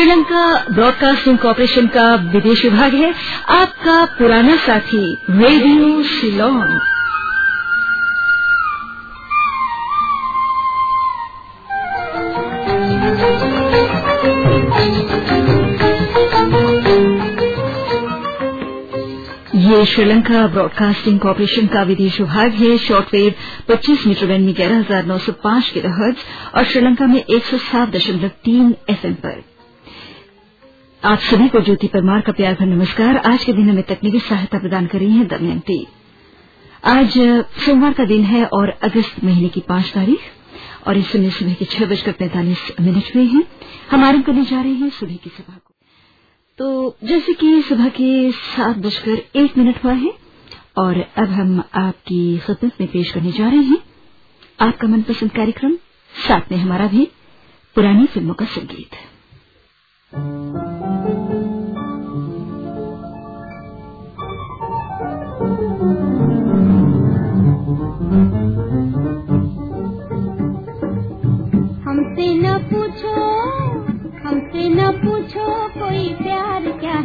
Sri Lanka broadcasting corporation का विदेश विभाग है। आपका पुराना साथी, रेडियो शिलोंग। ये श्रीलंका ब्रॉडकास्टिंग कॉरपोरेशन का विदेश विभाग है। शॉर्टवेव 25 मीटर बैंड में ग्यारह हज़ार नौ सौ पाँच किलोहर्ट्ज और श्रीलंका में एक सौ सात दशमलव तीन एफएम पर। आप सभी को ज्योति परमार का प्यार भर नमस्कार। आज के दिन हमें तकनीकी सहायता प्रदान कर रही है दमयंती। आज सोमवार का दिन है और अगस्त महीने की पाँच तारीख और इस समय सुबह के छह बजकर पैंतालीस मिनट हुए हैं। हम आरंभ करने जा रहे हैं सुबह की सभा को। तो जैसे कि सुबह के सात बजकर एक मिनट हुआ है और अब हम आपकी खिदमत में पेश करने जा रहे हैं। आपका मनपसंद कार्यक्रम साथ में हमारा भी पुरानी फ़िल्मों का संगीत। हमसे क्या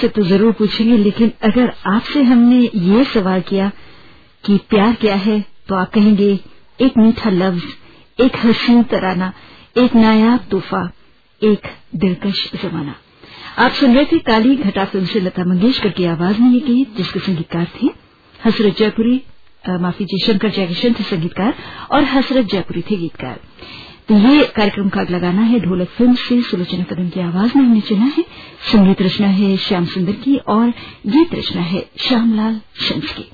बाहर से तो ज़रूर पूछेंगे, लेकिन अगर आपसे हमने ये सवाल किया कि प्यार क्या है तो आप कहेंगे, एक मीठा लफ्ज, एक हसीन तराना, एक नायाब तोहफा, एक दिलकश जमाना। आप सुन रहे थे काली घटा फ़िल्म से लता मंगेशकर की आवाज़ में ये गीत, जिसके संगीतकार थे हसरत जयपुरी माफ़ी जी, शंकर जयकिशन थे संगीतकार और हसरत जयपुरी थे गीतकार। तो ये कार्यक्रम का अगला गाना है ढोलक फ़िल्म से सुलोचना कदम की आवाज़ में हमने चुना है। संगीत रचना है श्याम सुंदर की और गीत रचना है श्यामलाल शंस की।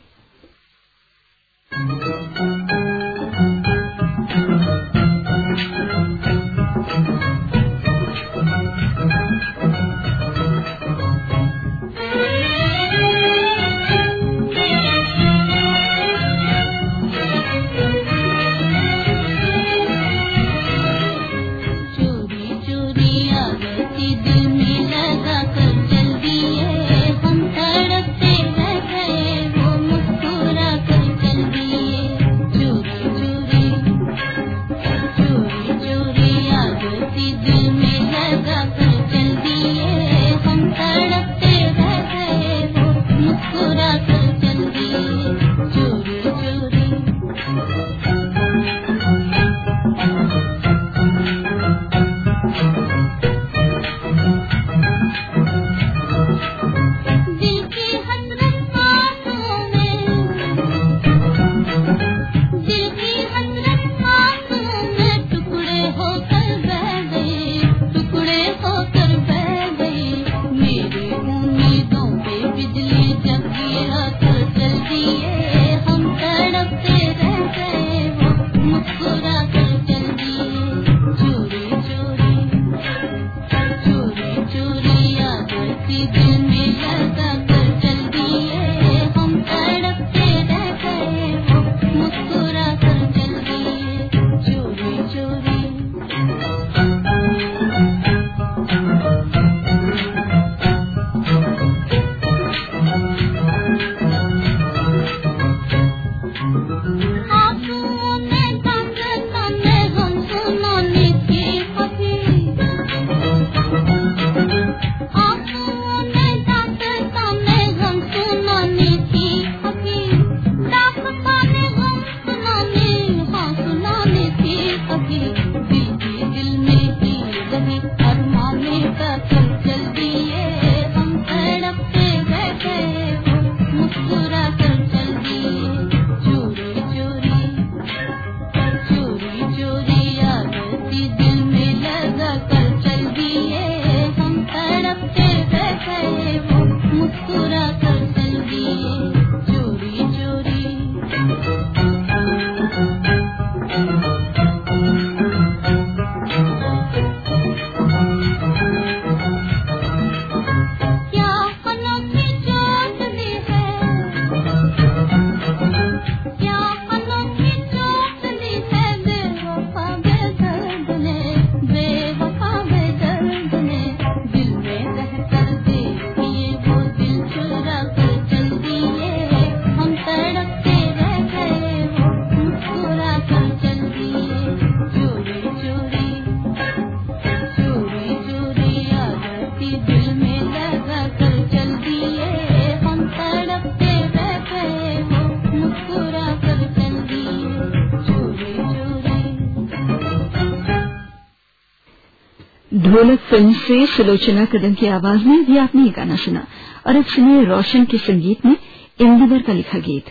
फ़िल्म से सुलोचना कदम की आवाज़ में भी आपने ये गाना सुना। और अब सुनिए रोशन के संगीत में इंदिवर का लिखा गीत।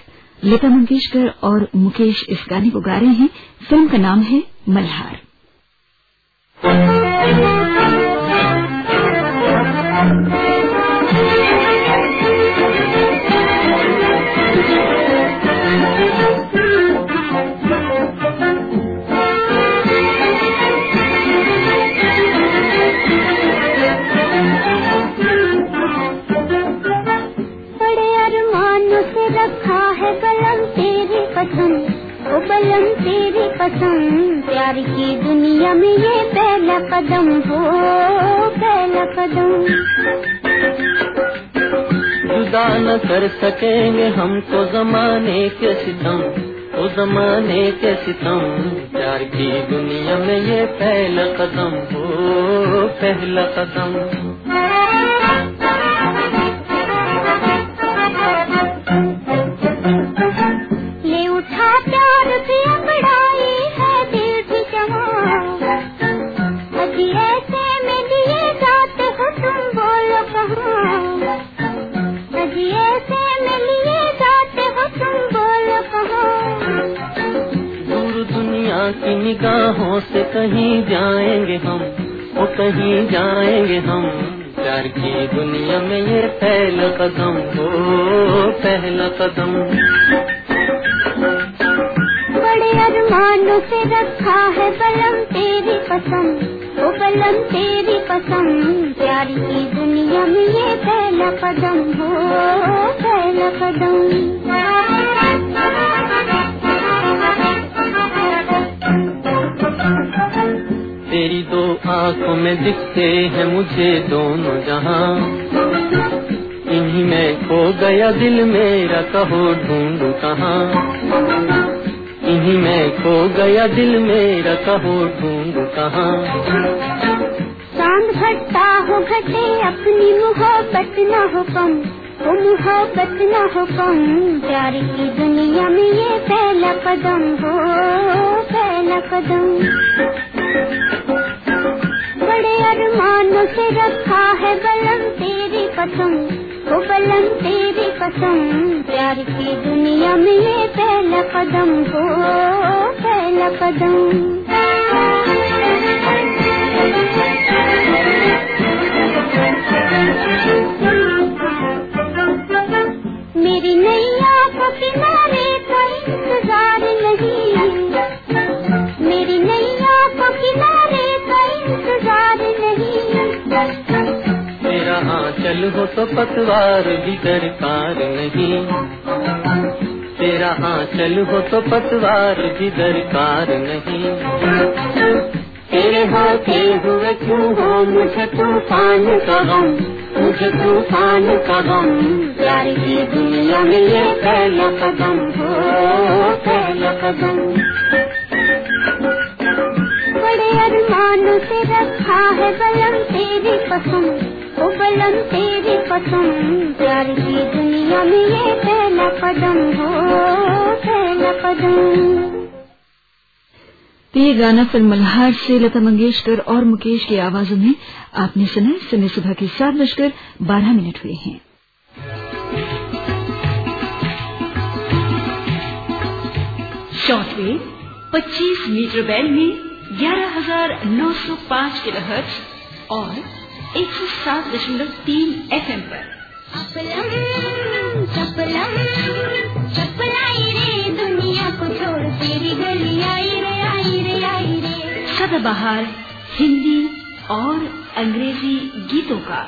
लता मंगेशकर और मुकेश इस गाने को गा रहे हैं। फ़िल्म का नाम है मल्हार। कर सकेंगे हम तो जमाने के सितम तो जमाने के सितम। प्यार की दुनिया में ये पहला कदम हो पहला कदम। कहीं जाएँगे हम, वो कहीं जाएँगे हम। प्यार की दुनिया में ये पहला कदम हो पहला कदम। बड़े अरमानों से रखा है बलम तेरी कसम, ओ, बलम तेरी कसम। प्यार की दुनिया में ये पहला कदम हो पहला कदम। आँखों में दिखते हैं मुझे दोनों जहाँ। इन्हीं में खो गया दिल मेरा, कहो ढूंढू कहाँ। इन्हीं में खो गया दिल मेरा, कहो ढूंढू कहाँ। चाँद घटता हो घटे, अपनी मोहब्बत न हो कम। वो मोहब्बत न हो कम, प्यार की दुनिया में ये पहला कदम। हो पहला कदम। बड़े अरमानों से रखा है बलम तेरी कसम वो बलम तेरी कसम। प्यार की दुनिया में ये पहला कदम हो पहला कदम। मेरी हो तो पतवार भी दरकार नहीं। तेरा आंचल हो तो पतवार भी दरकार नहीं। तेरे होते हुए क्यों हो मुझे तूफ़ान का गम? मुझे तूफ़ान का गम। प्यार की दुनिया में ये पहला कदम हो, पहला कदम। बड़े अरमानों से रखा है बलम तेरी कसम। ओ बलम तेरी प्यार की दुनिया में ये पहला कदम हो पहला कदम। तो ये गाना फ़िल्म मल्हार से लता मंगेशकर और मुकेश की आवाजों में आपने सुना समय सुबह के सात बजकर बारह मिनट हुए हैं। शॉर्टवेव 25 मीटर बैंड में 11,905 किलोहर्ट्ज और 107.3 एफएम पर चपलम चपलम चपलाई रे दुनिया को छोड़ तेरी गली आई रे आई रे आई रे सदाबहार हिंदी और अंग्रेज़ी गीतों का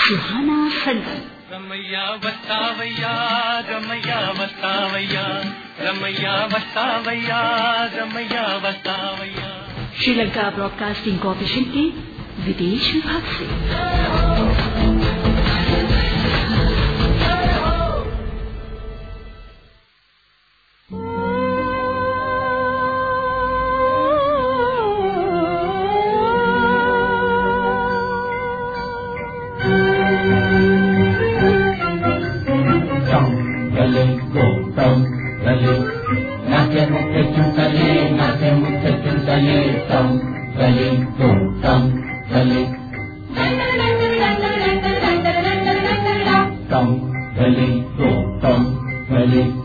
सुहाना संगम। रमैया बतावैया रमैया बतावैया रमैया बतावैया रमैया बतावैया श्रीलंका ब्रॉडकास्टिंग कॉरपोरेशन के विदेश विभाग से। Feliz Natal, Feliz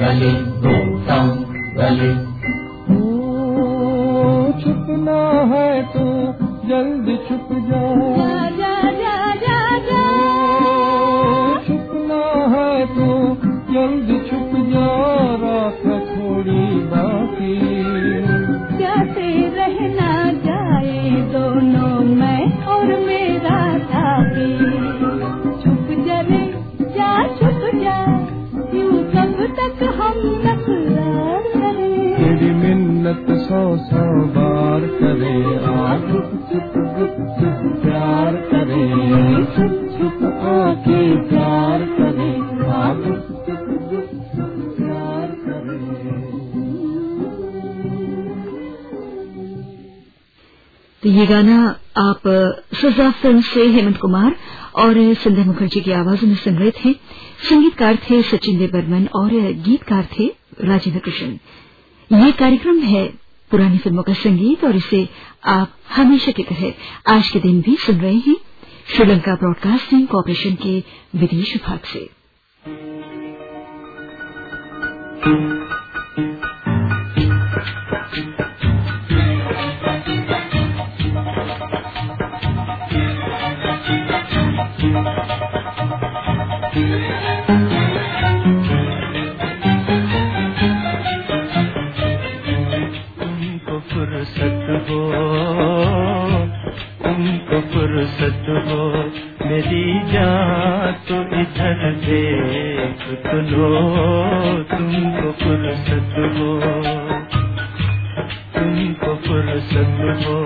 गलिद्व फ़िल्म से हेमंत कुमार और संध्या मुखर्जी की आवाजों में सुन रहे थे संगीतकार थे सचिन देव बर्मन और गीतकार थे राजेंद्र कृष्ण। ये कार्यक्रम है पुरानी फ़िल्मों का संगीत और इसे आप हमेशा की तरह आज के दिन भी सुन रहे हैं। श्रीलंका ब्रॉडकास्टिंग कॉरपोरेशन के विदेश विभाग से। तुमको फुर्सत हो, तुमको फुर्सत हो, मेरी जान तो इधर देख तो लो, तुमको फुर्सत हो, तुमको फुर्सत हो,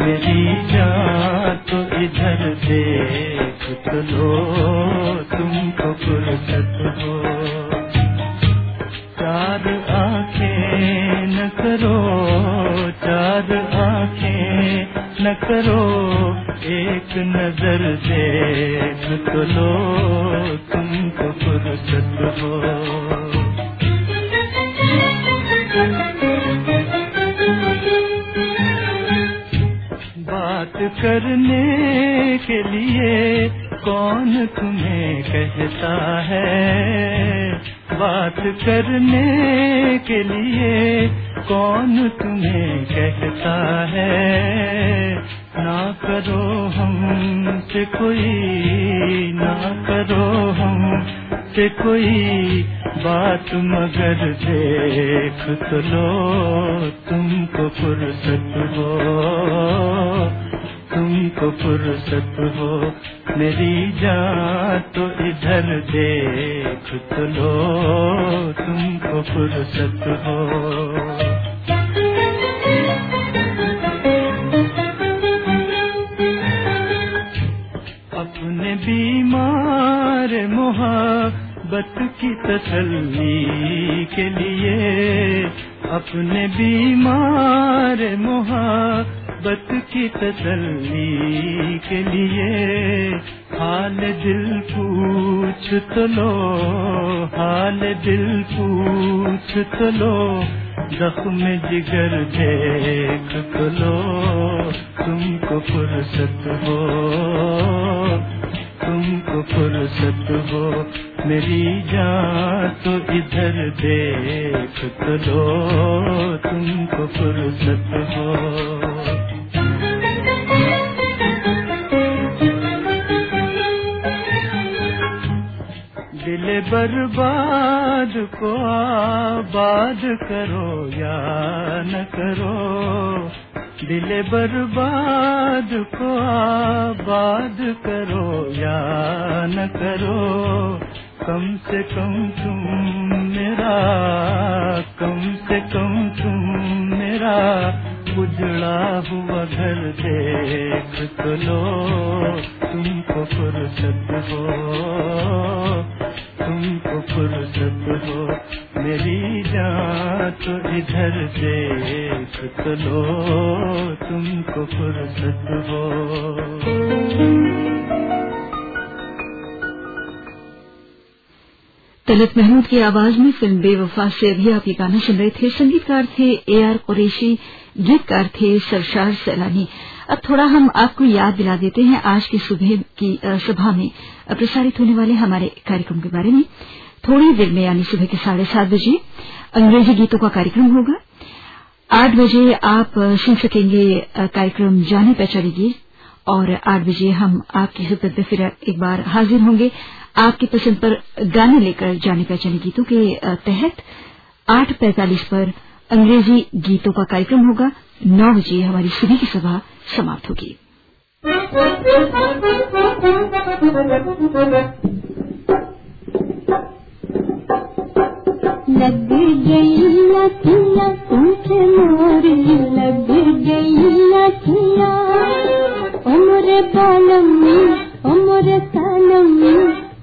मेरी जान तो इधर देख तो लो, तुमको फुर्सत हो। चार आँखें न करो आँखें न करो, एक नज़र देख तो लो, तुमको फुर्सत हो। बात करने के लिए कौन तुम्हें कहता है? बात करने के लिए कौन तुम्हें कहता है? ना करो हमसे कोई, ना करो हमसे कोई बात, मगर देख तो लो तुमको फुर्सत हो, तुमको फुर्सत हो। मेरी जान तो इधर देख तो लो तुमको फुर्सत हो। तसल्ली के लिए अपने बीमार मोहब्बत की तसल्ली के लिए। हाल दिल पूछ तो लो, हाल दिल पूछ तो लो, जख्म जिगर देख तो लो, तुमको फुर्सत हो, तुमको फुर्सत हो। मेरी जान तो इधर देख तो लो, तुमको फुर्सत हो। दिल बर्बाद को आबाद करो या न करो, दिल बर्बाद को आबाद करो या न करो। कम से कम तुम मेरा, कम से कम तुम मेरा। उजड़ा हुआ घर देख तो लो, तुमको फुर्सत हो, तुमको फुर्सत हो। मेरी जान तो इधर देख तो लो, तुमको फुर्सत हो। तलत महमूद की आवाज़ में फ़िल्म बेवफा से अभी आप ये गाना सुन रहे थे। संगीतकार थे ए आर कुरैशी, गीतकार थे सरशार सैलानी। अब थोड़ा हम आपको याद दिला देते हैं आज की सुबह की सभा में। प्रसारित होने वाले हमारे कार्यक्रम के बारे में। थोड़ी देर में, यानी सुबह के साढ़े सात बजे, अंग्रेज़ी गीतों का कार्यक्रम होगा। आठ बजे आप सुन सकेंगे कार्यक्रम जाने पहचाने गीत और आठ बजे हम आपकी खिदमत में फिर एक बार हाजिर होंगे। आपकी पसंद पर गाने लेकर जाने पहचाने गीतों के तहत आठ पैंतालीस पर अंग्रेज़ी गीतों का कार्यक्रम होगा। नौ बजे हमारी सुबह की सभा समाप्त होगी। लग गई लखिया मोरी लग गई लखिया। उम्र बालम, उम्र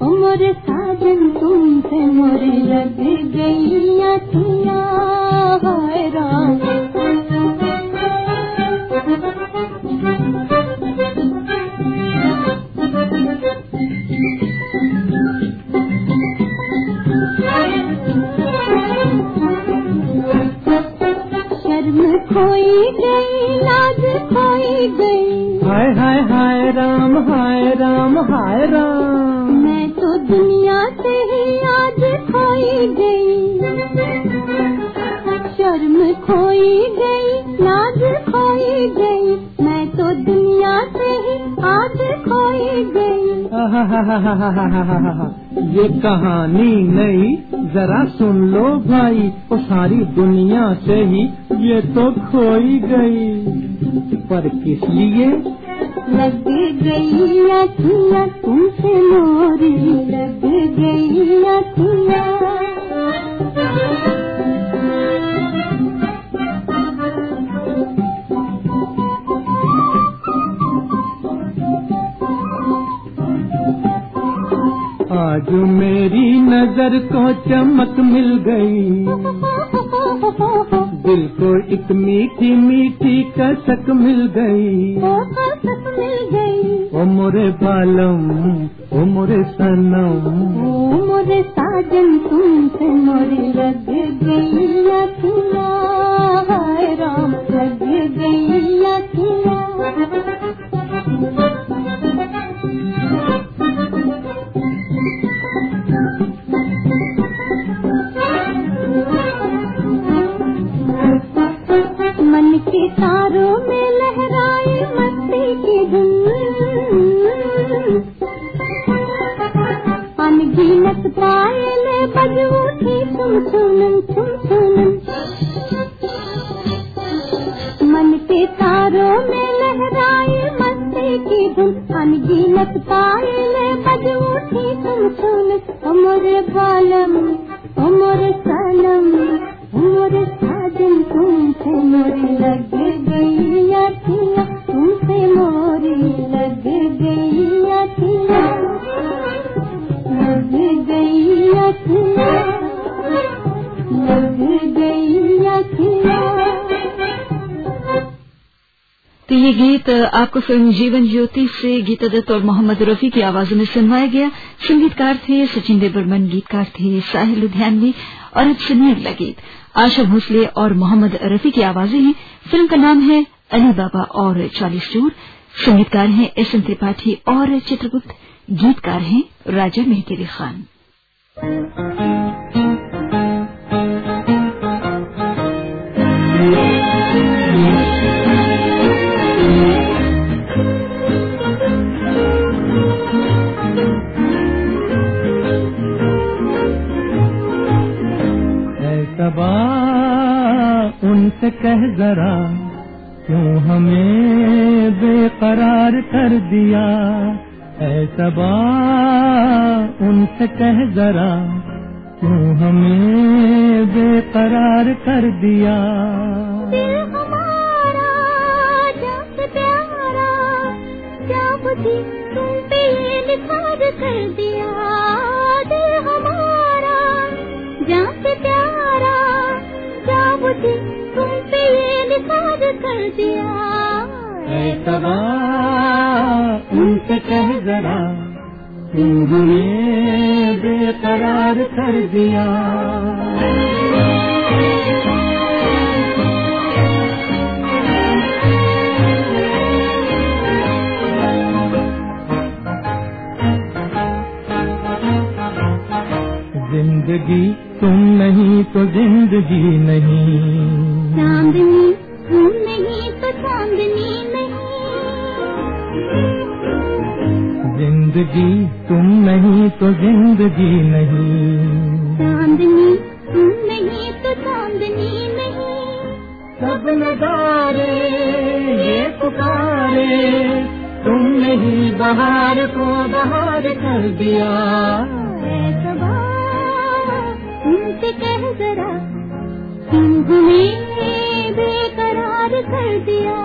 उम्र साजन तुमसे मोरी लग गई लखिया ये कहानी नई, जरा सुन लो भाई वो सारी दुनिया से ही ये तो खोई गई। पर किस लिए? लग गई अखिया तुमसे मोरी, लग गई अखिया। आज मेरी नज़र को चमक मिल गई। दिल को एक मीठी मीठी कसक मिल गई। ओ कसक मिल गई। ओ मोरे बालम ओ मोरे सनम। ओ मोरे साजन तुमसे मोरी लग गई हाय राम लग गई अखिया मन के तारों में लहराए मस्ती की धुन। अनगिनत पायले बज उठी तुम सुनन तुम सुनन मन के तारों में लहराए मस्ती की धुन। अनगिनत पायले बज उठी तुम सुन। उमर बालम, उमर सनम, उमर तो ये गीत आपको फ़िल्म जीवन ज्योति से गीता दत्त और मोहम्मद रफी की आवाजों में सुनवाया गया। संगीतकार थे सचिन देवबर्मन गीतकार थे साहिल लुधियानवी और अब सुनिए अगला गीत। आशा भोसले और मोहम्मद रफी की आवाज़ें हैं। फ़िल्म का नाम है अली बाबा और चालीस चूर। संगीतकार हैं एस एन त्रिपाठी और चित्रगुप्त। गीतकार हैं राजा मेहतेरी खान। है उनसे कह जरा, क्यों हमें बेकरार कर दिया? है सबा उनसे कह जरा, क्यों हमें बेकरार कर दिया? कर दिया। दिल हमारा प्यारा भी तुम पे ये निखार कर दिया। उनसे कह जरा हमें बेकरार कर दिया। तो ज़िंदगी नहीं। चांदनी तुम नहीं तो चांदनी नहीं। ज़िंदगी तुम नहीं तो ज़िंदगी नहीं। चांदनी तुम नहीं तो चांदनी नहीं। सब नजारे ये पुकारे तुमने ही बहार को बहार कर दिया। तुमसे कह जरा बेकरार कर दिया।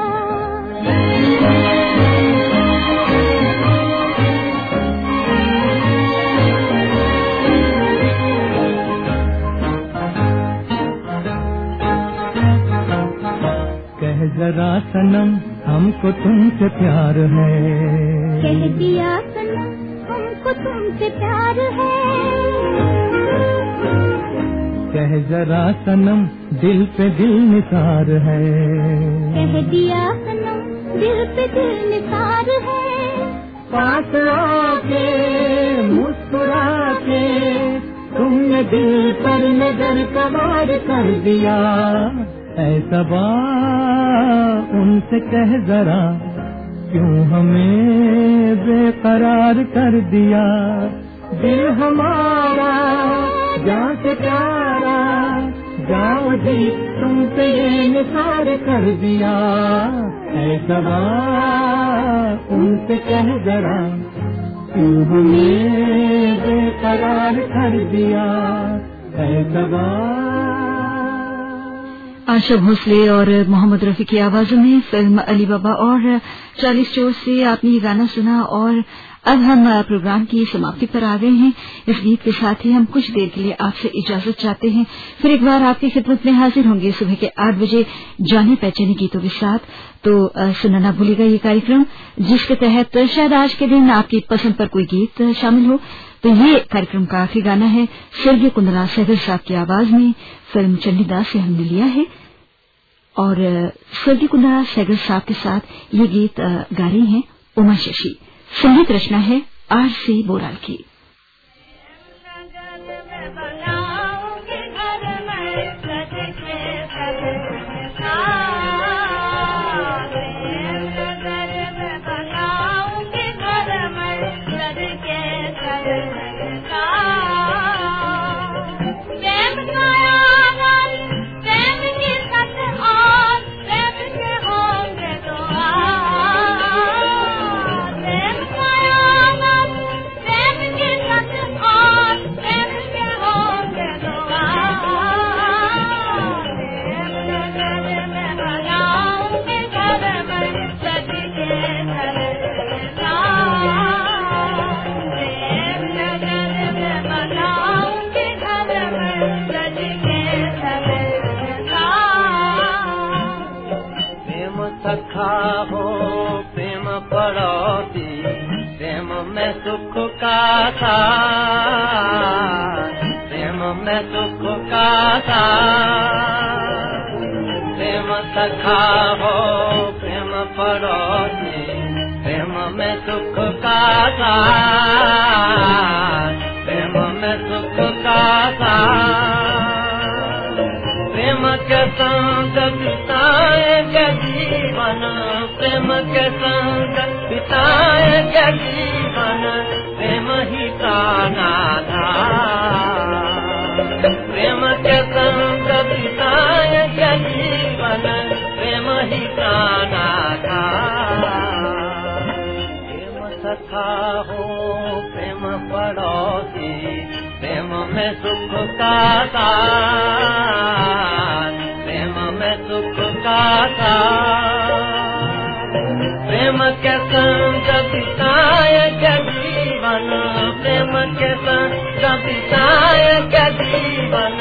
कह जरा सनम हमको तुमसे प्यार है। कह दिया सनम हमको तुमसे प्यार है। कह जरा सनम दिल पे दिल निसार है। कह दिया सनम दिल पे दिल निसार है। पास आके मुस्कुरा के तुमने दिल पर नज़र कवार कर दिया। ऐसा बा उनसे कह जरा क्यों हमें बेकरार कर दिया? दिल हमारा जाओ जी, तुमसे कर दिया। ऐसा उनसे कह जरा, क्यों बेकरार कर दिया? ऐसा आशा भोसले और मोहम्मद रफी की आवाजों में फ़िल्म अली बाबा और चालीस चोर से आपने ये गाना सुना और अब हम प्रोग्राम की समाप्ति पर आ गए हैं। इस गीत के साथ ही हम कुछ देर के लिए आपसे इजाज़त चाहते हैं। फिर एक बार आपकी खिदमत में हाजिर होंगे। सुबह के आठ बजे जाने पहचाने गीतों के साथ। तो सुनना ना भूलेगा ये कार्यक्रम, जिसके तहत शायद आज के दिन आपकी पसंद पर कोई गीत शामिल हो। तो ये कार्यक्रम का आखिरी गाना है। स्वर्गीय कुंदला सहगल साहब की आवाज़ में फ़िल्म चंडीदास से हमने लिया है। और स्वर्गीय कुंदला सहगल साहब के साथ ये गीत गा रही हैं उमा शशि। संगीत रचना है आर सी बोराल की। सखा हो प्रेम पड़ोसी प्रेम में सुख का था प्रेम में सुख का था प्रेम के संग बिताए के जीवन प्रेम के संग बिताए के में सुख का दान प्रेम में सुख का दान प्रेम के संग बिताए जीवन, प्रेम के संग बिताए जीवन